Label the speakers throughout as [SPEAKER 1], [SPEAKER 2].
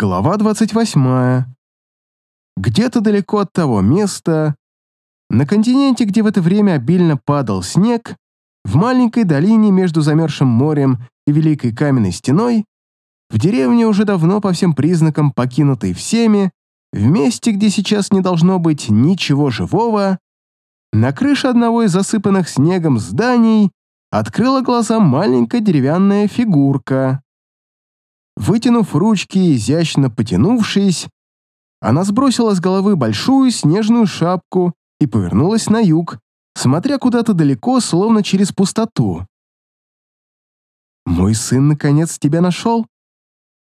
[SPEAKER 1] Глава 28. Где-то далеко от того места, на континенте, где в это время обильно падал снег, в маленькой долине между замерзшим морем и Великой Каменной Стеной, в деревне, уже давно по всем признакам покинутой всеми, в месте, где сейчас не должно быть ничего живого, на крыше одного из засыпанных снегом зданий открыла глаза маленькая деревянная фигурка. Вытянув ручки, изящно потянувшись, она сбросила с головы большую снежную шапку и повернулась на юг, смотря куда-то далеко, словно через пустоту. «Мой сын наконец тебя нашел?»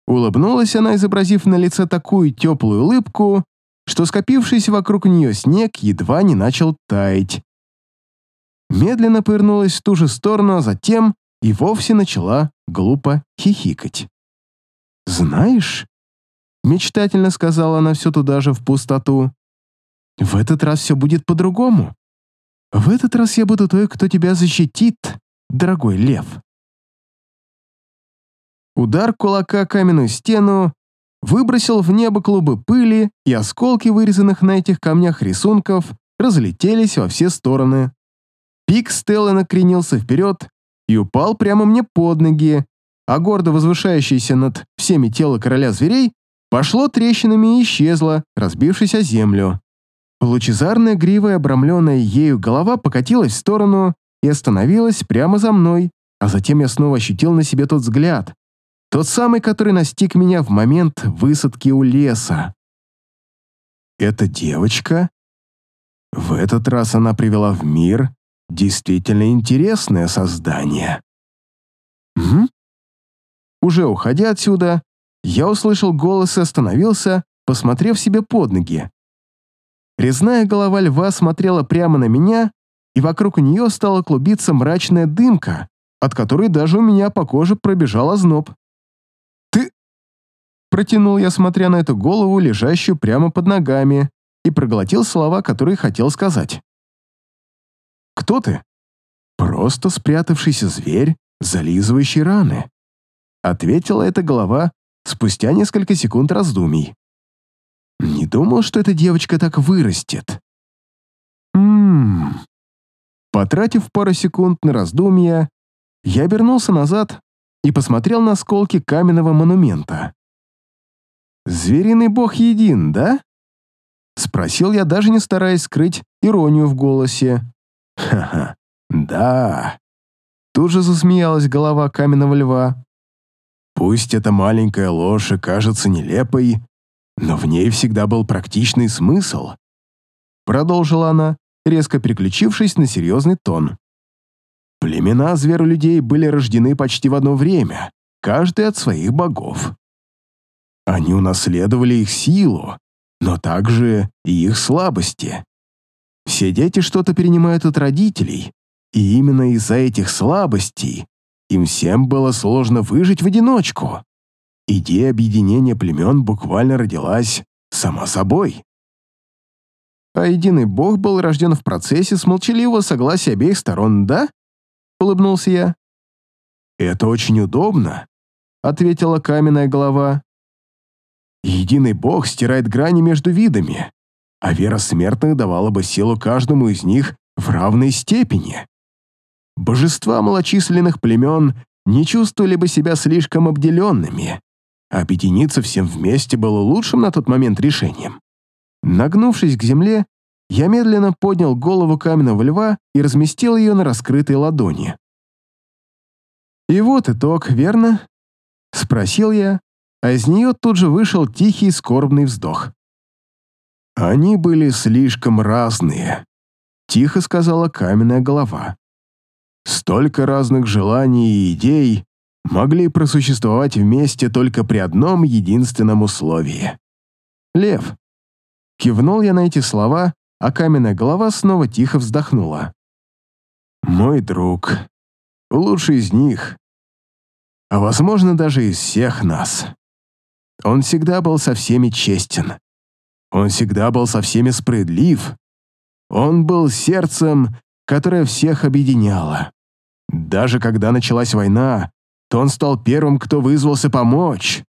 [SPEAKER 1] Улыбнулась она, изобразив на лице такую теплую улыбку, что скопившийся вокруг нее снег едва не начал таять. Медленно повернулась в ту же сторону, а затем и вовсе начала глупо хихикать. «Знаешь...» — мечтательно сказала она все туда же в пустоту. «В этот раз все будет по-другому. В этот раз я буду той, кто тебя защитит, дорогой лев». Удар кулака каменную стену выбросил в небо клубы пыли, и осколки вырезанных на этих камнях рисунков разлетелись во все стороны. Пик Стеллы накренился вперед и упал прямо мне под ноги, а гордо возвышающееся над всеми тело короля зверей пошло трещинами и исчезло, разбившись о землю. Лучезарная грива обрамленная ею голова покатилась в сторону и остановилась прямо за мной, а затем я снова ощутил на себе тот взгляд, тот самый, который настиг меня в момент высадки у леса. Эта девочка? В этот раз она привела в мир действительно интересное создание. Угу. Уже уходя отсюда, я услышал голос и остановился, посмотрев себе под ноги. Резная голова льва смотрела прямо на меня, и вокруг нее стала клубиться мрачная дымка, от которой даже у меня по коже пробежал озноб. «Ты...» Протянул я, смотря на эту голову, лежащую прямо под ногами, и проглотил слова, которые хотел сказать. «Кто ты?» «Просто спрятавшийся зверь, зализывающий раны», Ответила эта голова спустя несколько секунд раздумий. Не думал, что эта девочка так вырастет. Ммм. Потратив пару секунд на раздумья, я обернулся назад и посмотрел на осколки каменного монумента. «Звериный бог един, да?» Спросил я, даже не стараясь скрыть иронию в голосе. «Ха-ха, да». Тут же засмеялась голова каменного льва. Пусть эта маленькая ложь и кажется нелепой, но в ней всегда был практичный смысл. Продолжила она, резко переключившись на серьезный тон. Племена зверолюдей были рождены почти в одно время, каждый от своих богов. Они унаследовали их силу, но также и их слабости. Все дети что-то перенимают от родителей, и именно из-за этих слабостей им всем было сложно выжить в одиночку. Идея объединения племен буквально родилась сама собой. А единый бог был рожден в процессе с молчаливого согласия обеих сторон, да? Улыбнулся я. Это очень удобно, ответила каменная голова. Единый бог стирает грани между видами, а вера смертных давала бы силу каждому из них в равной степени божества малочисленных племен не чувствовали бы себя слишком обделенными. Объединиться всем вместе было лучшим на тот момент решением. Нагнувшись к земле, я медленно поднял голову каменного льва и разместил ее на раскрытой ладони. «И вот итог, верно?» — спросил я, а из нее тут же вышел тихий скорбный вздох. «Они были слишком разные», — тихо сказала каменная голова. Столько разных желаний и идей могли просуществовать вместе только при одном единственном условии. «Лев». Кивнул я на эти слова, а каменная голова снова тихо вздохнула. «Мой друг. Лучший из них. А возможно, даже из всех нас. Он всегда был со всеми честен. Он всегда был со всеми справедлив. Он был сердцем, которое всех объединяло. Даже когда началась война, то он стал первым, кто вызвался помочь.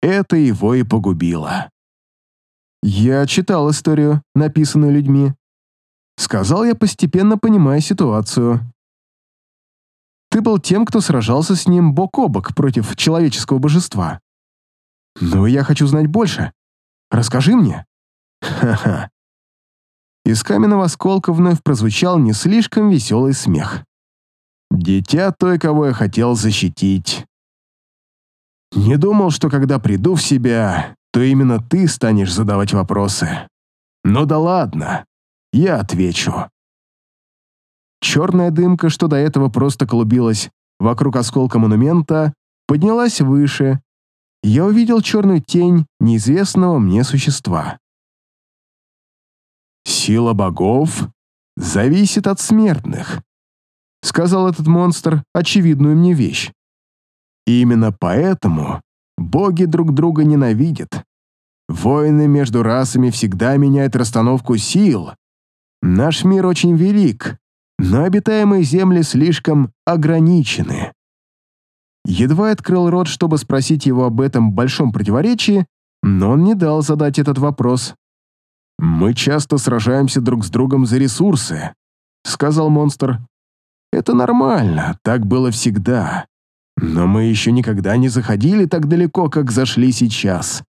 [SPEAKER 1] это его и погубило. Я читал историю, написанную людьми. Сказал я, постепенно понимая ситуацию. Ты был тем, кто сражался с ним бок о бок против человеческого божества. Но я хочу знать больше. Расскажи мне. Ха-ха. Из каменного осколка вновь прозвучал не слишком веселый смех. Дитя той, кого я хотел защитить. Не думал, что когда приду в себя, то именно ты станешь задавать вопросы. Ну да ладно, я отвечу. Черная дымка, что до этого просто клубилась вокруг осколка монумента, поднялась выше. Я увидел черную тень неизвестного мне существа. «Сила богов зависит от смертных», — сказал этот монстр очевидную мне вещь. И именно поэтому боги друг друга ненавидят. Войны между расами всегда меняют расстановку сил. Наш мир очень велик, но обитаемые земли слишком ограничены. Едва открыл рот, чтобы спросить его об этом большом противоречии, но он не дал задать этот вопрос. «Мы часто сражаемся друг с другом за ресурсы», — сказал монстр. «Это нормально, так было всегда. Но мы еще никогда не заходили так далеко, как зашли сейчас.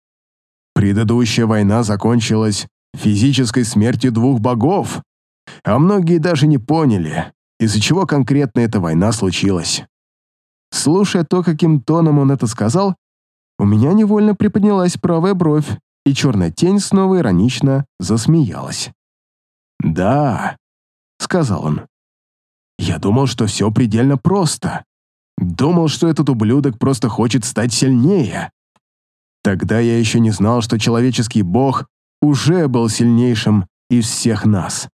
[SPEAKER 1] Предыдущая война закончилась физической смертью двух богов, а многие даже не поняли, из-за чего конкретно эта война случилась. Слушая то, каким тоном он это сказал, у меня невольно приподнялась правая бровь, и черная тень снова иронично засмеялась. «Да», — сказал он, — «я думал, что все предельно просто. Думал, что этот ублюдок просто хочет стать сильнее. Тогда я еще не знал, что человеческий бог уже был сильнейшим из всех нас.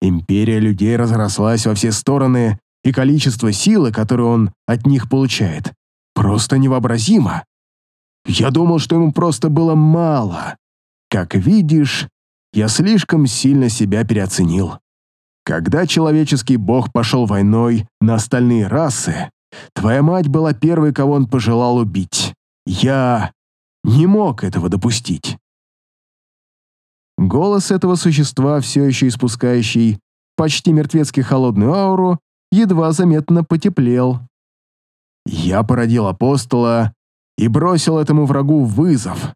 [SPEAKER 1] Империя людей разрослась во все стороны, и количество силы, которую он от них получает, просто невообразимо. Я думал, что ему просто было мало. Как видишь, я слишком сильно себя переоценил. Когда человеческий бог пошел войной на остальные расы, твоя мать была первой, кого он пожелал убить. Я не мог этого допустить. Голос этого существа, все еще испускающий почти мертвецки холодную ауру, едва заметно потеплел. Я породил апостола и бросил этому врагу вызов.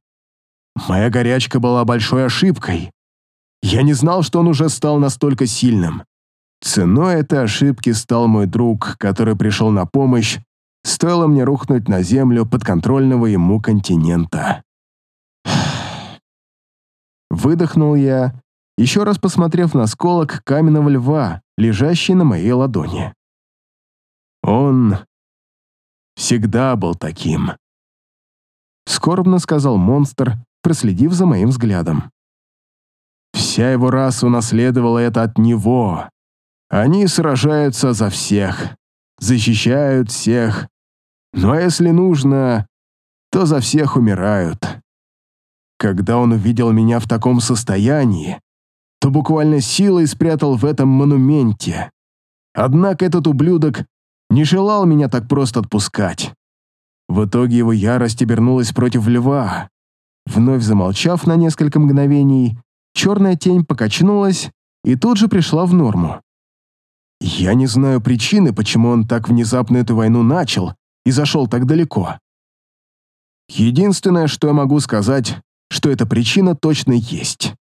[SPEAKER 1] Моя горячка была большой ошибкой. Я не знал, что он уже стал настолько сильным. Ценой этой ошибки стал мой друг, который пришел на помощь, стоило мне рухнуть на землю подконтрольного ему континента. Выдохнул я, еще раз посмотрев на осколок каменного льва, лежащий на моей ладони. Он всегда был таким. Скорбно сказал монстр, проследив за моим взглядом. Вся его раса унаследовала это от него. Они сражаются за всех, защищают всех. Ну а если нужно, то за всех умирают. Когда он увидел меня в таком состоянии, то буквально силой спрятал в этом монументе. Однако этот ублюдок не желал меня так просто отпускать. В итоге его ярость обернулась против льва. Вновь замолчав на несколько мгновений, черная тень покачнулась и тут же пришла в норму. Я не знаю причины, почему он так внезапно эту войну начал и зашел так далеко. Единственное, что я могу сказать, что эта причина точно есть.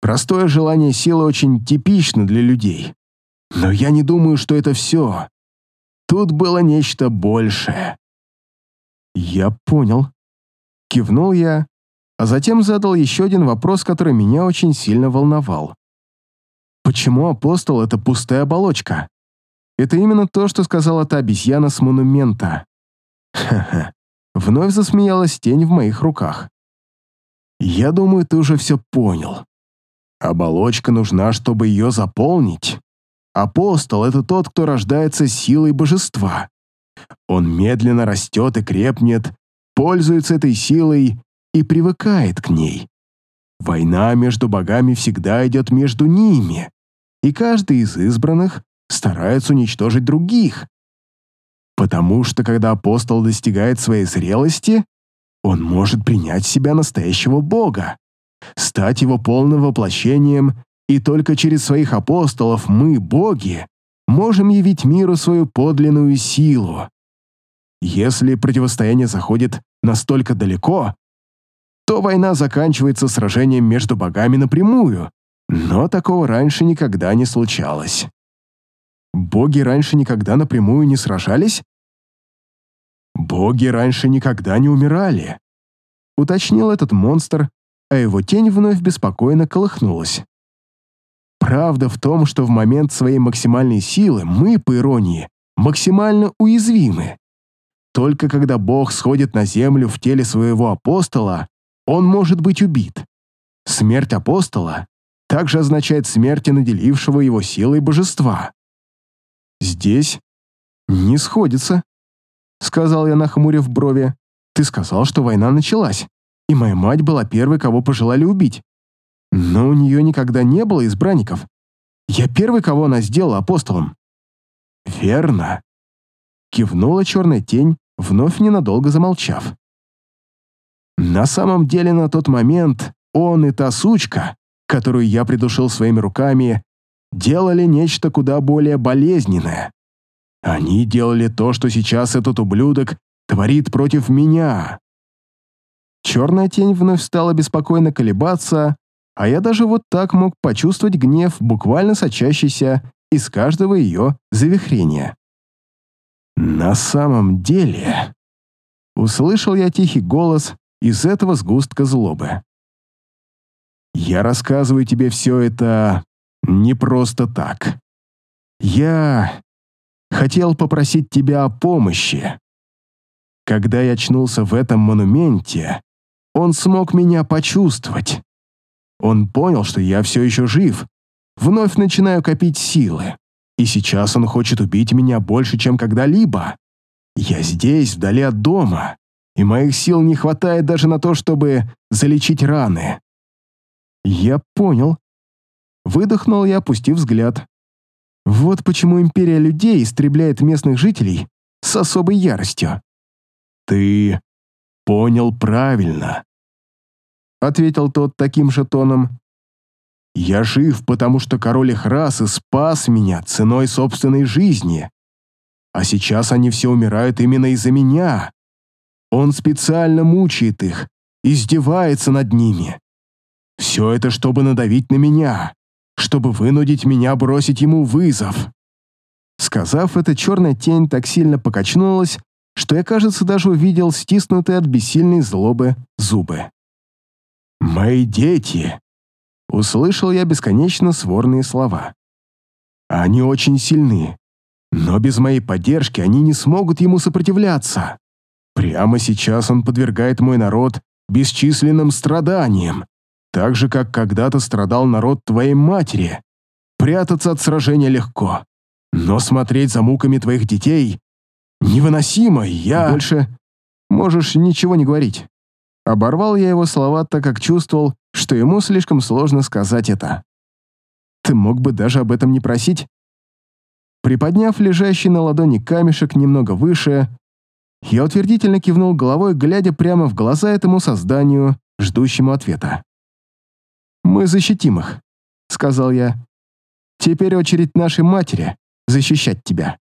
[SPEAKER 1] Простое желание силы очень типично для людей. Но я не думаю, что это все. Тут было нечто большее. «Я понял». Кивнул я, а затем задал еще один вопрос, который меня очень сильно волновал. «Почему апостол — это пустая оболочка?» Это именно то, что сказала та обезьяна с монумента. Ха-ха. Вновь засмеялась тень в моих руках. «Я думаю, ты уже все понял. Оболочка нужна, чтобы ее заполнить. Апостол — это тот, кто рождается силой божества. Он медленно растет и крепнет, пользуется этой силой и привыкает к ней. Война между богами всегда идет между ними, и каждый из избранных старается уничтожить других. Потому что когда апостол достигает своей зрелости, Он может принять в себя настоящего Бога, стать его полным воплощением, и только через своих апостолов мы, боги, можем явить миру свою подлинную силу. Если противостояние заходит настолько далеко, то война заканчивается сражением между богами напрямую, но такого раньше никогда не случалось. Боги раньше никогда напрямую не сражались? Боги раньше никогда не умирали, уточнил этот монстр, а его тень вновь беспокойно колыхнулась. Правда в том, что в момент своей максимальной силы мы, по иронии, максимально уязвимы. Только когда Бог сходит на землю в теле своего апостола, он может быть убит. Смерть апостола также означает смерть наделившего его силой божества. Здесь не сходится, сказал я, нахмурив брови. Ты сказал, что война началась, и моя мать была первой, кого пожелали убить. Но у нее никогда не было избранников. Я первый, кого она сделала апостолом. Верно. Кивнула черная тень, вновь ненадолго замолчав. На самом деле на тот момент он и та сучка, которую я придушил своими руками, делали нечто куда более болезненное. Они делали то, что сейчас этот ублюдок творит против меня. Черная тень вновь стала беспокойно колебаться, а я даже вот так мог почувствовать гнев, буквально сочащийся из каждого ее завихрения. «На самом деле...» Услышал я тихий голос из этого сгустка злобы. «Я рассказываю тебе все это не просто так. Я хотел попросить тебя о помощи. Когда я очнулся в этом монументе, он смог меня почувствовать. Он понял, что я все еще жив, вновь начинаю копить силы. И сейчас он хочет убить меня больше, чем когда-либо. Я здесь, вдали от дома, и моих сил не хватает даже на то, чтобы залечить раны. Я понял. Выдохнул я, опустив взгляд. Вот почему империя людей истребляет местных жителей с особой яростью. Ты понял правильно, ответил тот таким же тоном. Я жив, потому что король их расы спас меня ценой собственной жизни. А сейчас они все умирают именно из-за меня. Он специально мучает их, издевается над ними. Все это, чтобы надавить на меня, чтобы вынудить меня бросить ему вызов. Сказав это, черная тень так сильно покачнулась, что я, кажется, даже увидел стиснутые от бессильной злобы зубы. «Мои дети!» Услышал я бесконечно сворные слова. «Они очень сильны, но без моей поддержки они не смогут ему сопротивляться. Прямо сейчас он подвергает мой народ бесчисленным страданиям, так же, как когда-то страдал народ твоей матери. Прятаться от сражения легко, но смотреть за муками твоих детей невыносимо, я... Больше можешь ничего не говорить. Оборвал я его слова, так как чувствовал, что ему слишком сложно сказать это. Ты мог бы даже об этом не просить. Приподняв лежащий на ладони камешек немного выше, я утвердительно кивнул головой, глядя прямо в глаза этому созданию, ждущему ответа. «Мы защитим их», — сказал я. «Теперь очередь нашей матери защищать тебя».